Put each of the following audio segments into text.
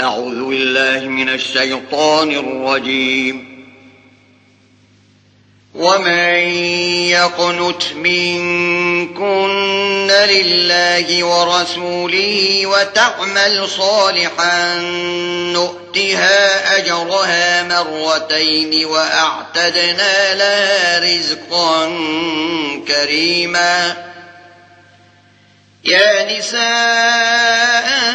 أعوذ بالله من الشيطان الرجيم. ومن يقنت منكن لله ورسوله وتعمل صالحا نؤتها أجرها مرتين وأعتدنا لها رزقا كريما. يا نساء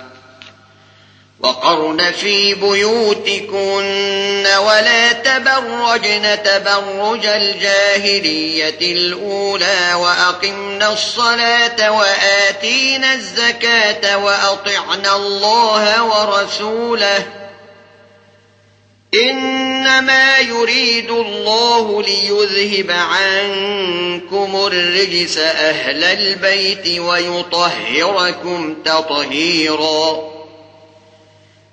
وقرن في بيوتكن ولا تبرجن تبرج الجاهلية الأولى وأقمن الصلاة وآتين الزكاة وأطعن الله ورسوله إنما يريد الله ليذهب عنكم الرجس أهل البيت ويطهركم تطهيراً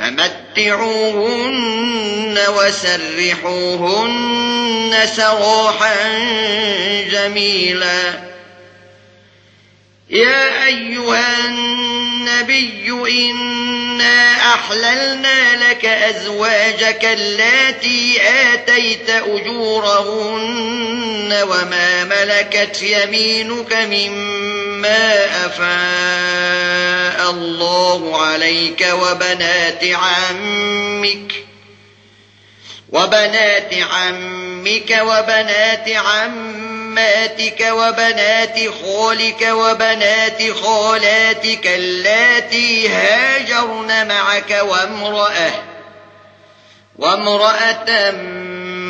فمتعوهن وسرحوهن سروحا جميلا. يا أيها النبي إنا أحللنا لك أزواجك التي آتيت أجورهن وما ملكت يمينك مما ما أفاء الله عليك وبنات عمك وبنات عمك وبنات عماتك وبنات خالك وبنات خالاتك اللاتي هاجرن معك وامرأة وامرأة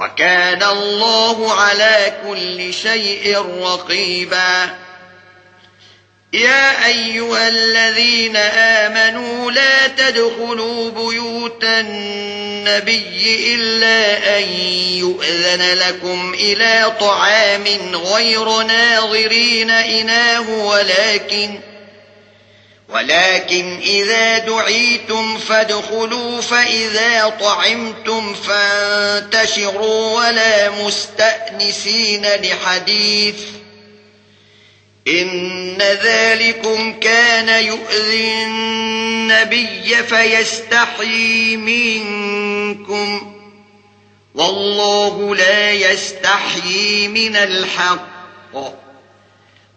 وَكَانَ اللَّهُ عَلَى كُلِّ شَيْءٍ رَقِيبًا. يا أيها الذين آمنوا لا تدخلوا بيوت النبي إلا أن يؤذن لكم إلى طعام غير ناظرين إناه ولكن ولكن إذا دعيتم فادخلوا فإذا طعمتم فانتشروا ولا مستأنسين لحديث إن ذلكم كان يؤذي النبي فيستحي منكم والله لا يستحيي من الحق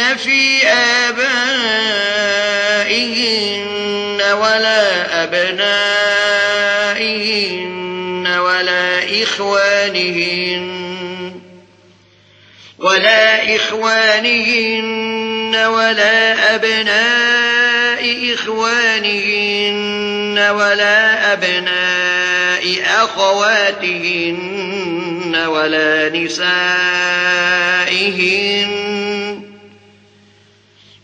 في آبائهن ولا أبنائهن ولا إخوانهن ولا إخوانهن ولا أبناء إخوانهن ولا أبناء أخواتهن ولا نسائهن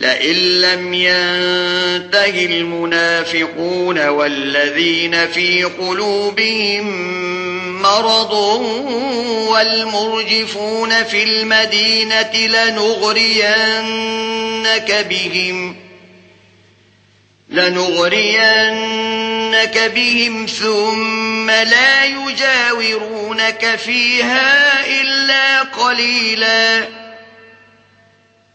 لئن لم ينتهي المنافقون والذين في قلوبهم مرض والمرجفون في المدينة لنغرينك بهم لنغرينك بهم ثم لا يجاورونك فيها إلا قليلاً.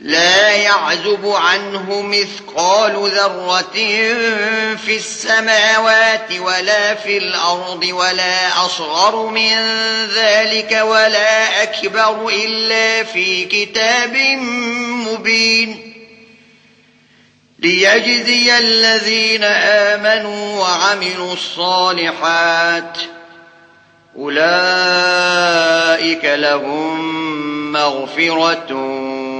لا يعزب عنه مثقال ذرة في السماوات ولا في الأرض ولا أصغر من ذلك ولا أكبر إلا في كتاب مبين. ليجزي الذين آمنوا وعملوا الصالحات أولئك لهم مغفرة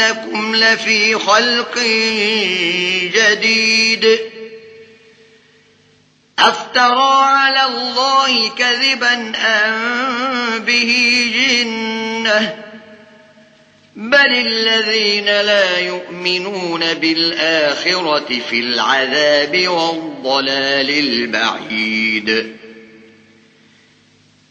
إنكم لفي خلق جديد. أفترى على الله كذبا أم به جنة؟ بل الذين لا يؤمنون بالآخرة في العذاب والضلال البعيد.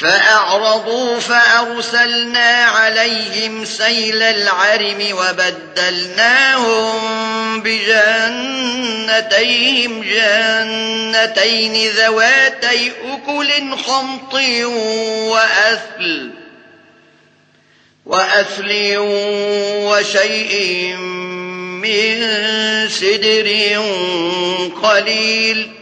فأعرضوا فأرسلنا عليهم سيل العرم وبدلناهم بجنتيهم جنتين ذواتي أكل خمط وأثل وأثل وشيء من سدر قليل.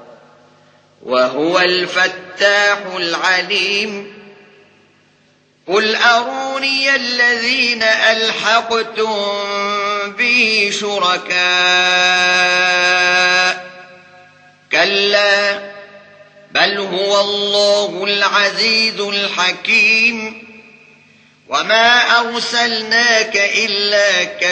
وهو الفتاح العليم. قل أروني الذين ألحقتم به شركاء. كلا بل هو الله العزيز الحكيم. وما أرسلناك إلا كافر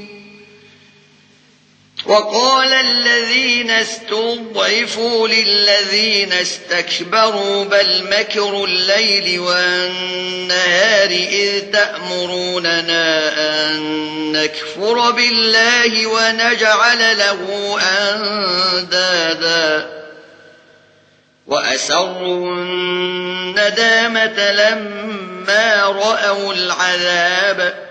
وقال الذين استضعفوا للذين استكبروا بل مكروا الليل والنهار إذ تأمروننا أن نكفر بالله ونجعل له أندادا وأسروا الندامة لما رأوا العذاب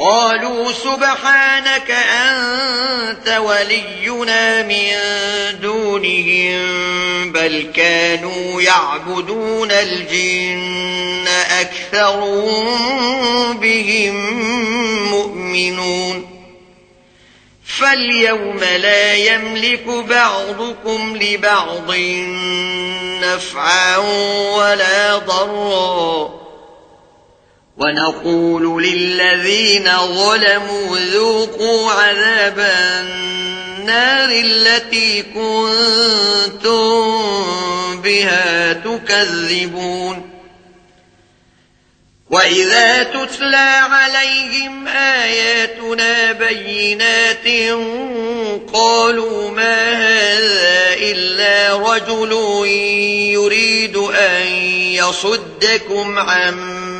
قالوا سبحانك أنت ولينا من دونهم بل كانوا يعبدون الجن أكثر بهم مؤمنون فاليوم لا يملك بعضكم لبعض نفعا ولا ضرا وَنَقُولُ لِلَّذِينَ ظَلَمُوا ذُوقُوا عَذَابَ النَّارِ الَّتِي كُنتُم بِهَا تُكَذِّبُونَ. وَإِذَا تُتْلَى عَلَيْهِمْ آيَاتُنَا بَيِّنَاتٍ قَالُوا مَا هَذَا إِلَّا رَجُلٌ يُرِيدُ أَن يَصُدَّكُمْ عَمَّا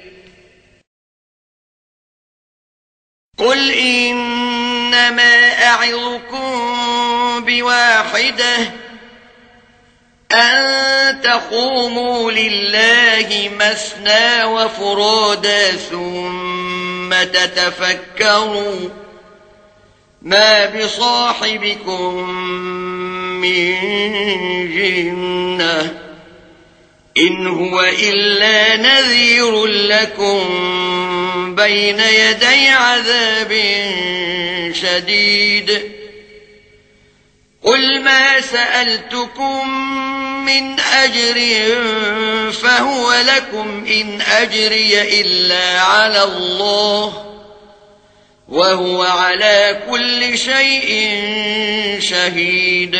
قل إنما أعظكم بواحدة أن تقوموا لله مسنا وفرادا ثم تتفكروا ما بصاحبكم من جنة. إن هو إلا نذير لكم بين يدي عذاب شديد. قل ما سألتكم من أجر فهو لكم إن أجري إلا على الله وهو على كل شيء شهيد.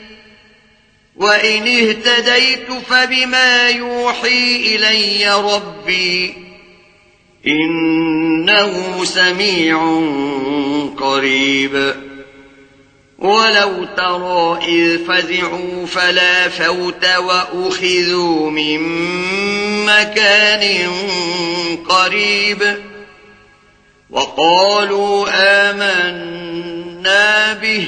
وَإِنِ اهْتَدَيْتُ فَبِمَا يُوحِي إِلَيَّ رَبِّي إِنَّهُ سَمِيعٌ قَرِيبٌ وَلَوْ تَرَى إِذْ فَزِعُوا فَلَا فَوْتَ وَأُخِذُوا مِنْ مَكَانٍ قَرِيبٍ وَقَالُوا آمَنَّا بِهِ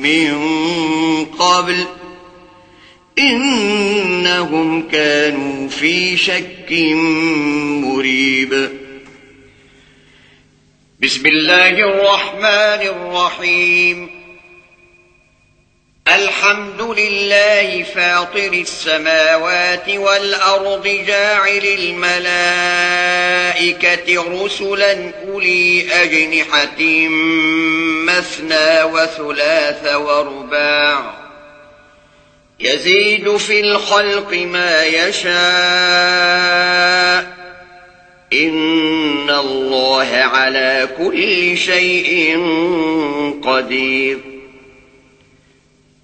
من قبل إنهم كانوا في شك مريب. بسم الله الرحمن الرحيم. الحمد لله فاطر السماوات والأرض جاعل الملائكة رسلا أولي أجنحة مثنى وثلاث ورباع يزيد في الخلق ما يشاء إن الله على كل شيء قدير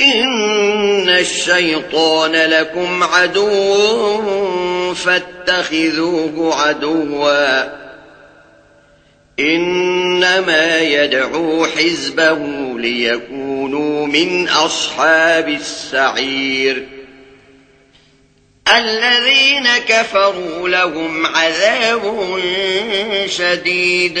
ان الشيطان لكم عدو فاتخذوه عدوا انما يدعو حزبه ليكونوا من اصحاب السعير الذين كفروا لهم عذاب شديد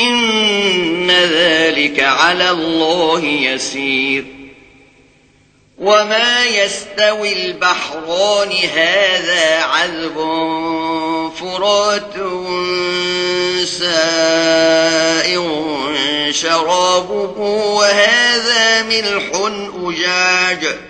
ان ذلك على الله يسير وما يستوي البحران هذا عذب فرات سائر شرابه وهذا ملح أجاج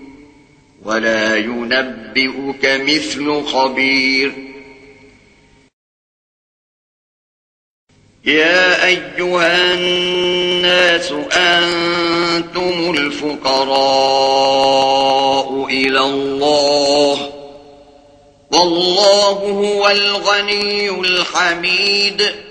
ولا ينبئك مثل خبير يا أيها الناس أنتم الفقراء إلى الله والله هو الغني الحميد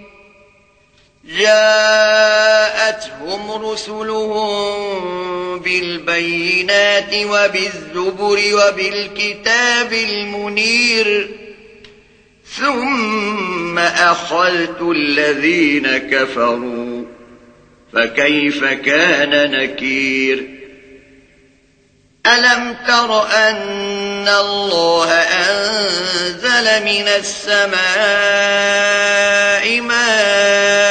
جاءتهم رسلهم بالبينات وبالزبر وبالكتاب المنير ثم أخلت الذين كفروا فكيف كان نكير؟ ألم تر أن الله أنزل من السماء ماء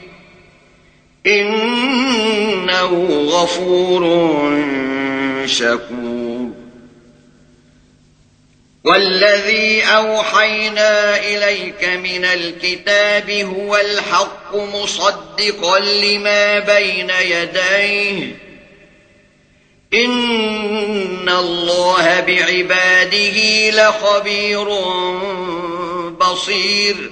إنه غفور شكور. والذي أوحينا إليك من الكتاب هو الحق مصدقا لما بين يديه. إن الله بعباده لخبير بصير.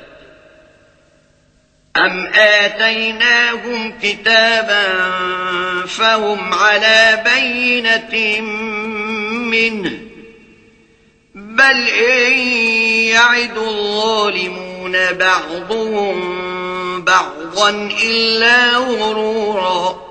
أم آتيناهم كتابا فهم على بينة منه بل إن يعد الظالمون بعضهم بعضا إلا غرورا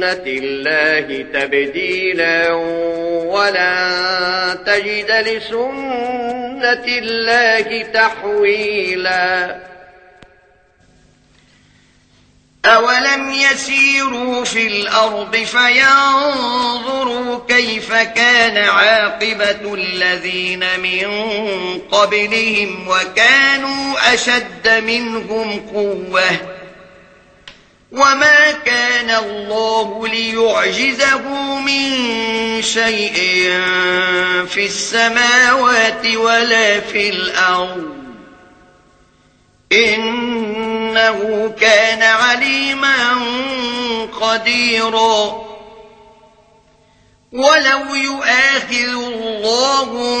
سنة الله تبديلا ولا تجد لسنة الله تحويلا. أولم يسيروا في الأرض فينظروا كيف كان عاقبة الذين من قبلهم وكانوا أشد منهم قوةً وما كان الله ليعجزه من شيء في السماوات ولا في الأرض إنه كان عليما قديرا ولو يؤاخذ الله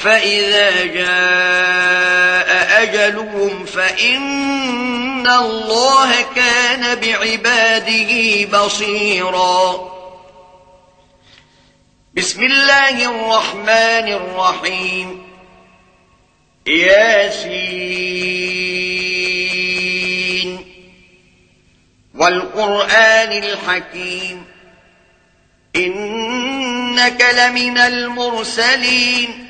فَإِذَا جَاءَ أَجَلُهُمْ فَإِنَّ اللَّهَ كَانَ بِعِبَادِهِ بَصِيرًا. بسم الله الرحمن الرحيم. ياسين. والقرآن الحكيم. إنك لمن المرسلين.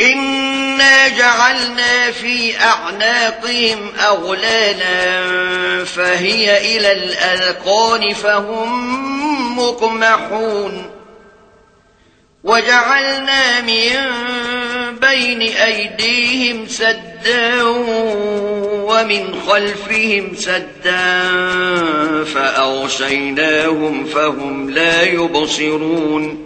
إنا جعلنا في أعناقهم أغلالا فهي إلى الألقان فهم مقمحون وجعلنا من بين أيديهم سدا ومن خلفهم سدا فأغشيناهم فهم لا يبصرون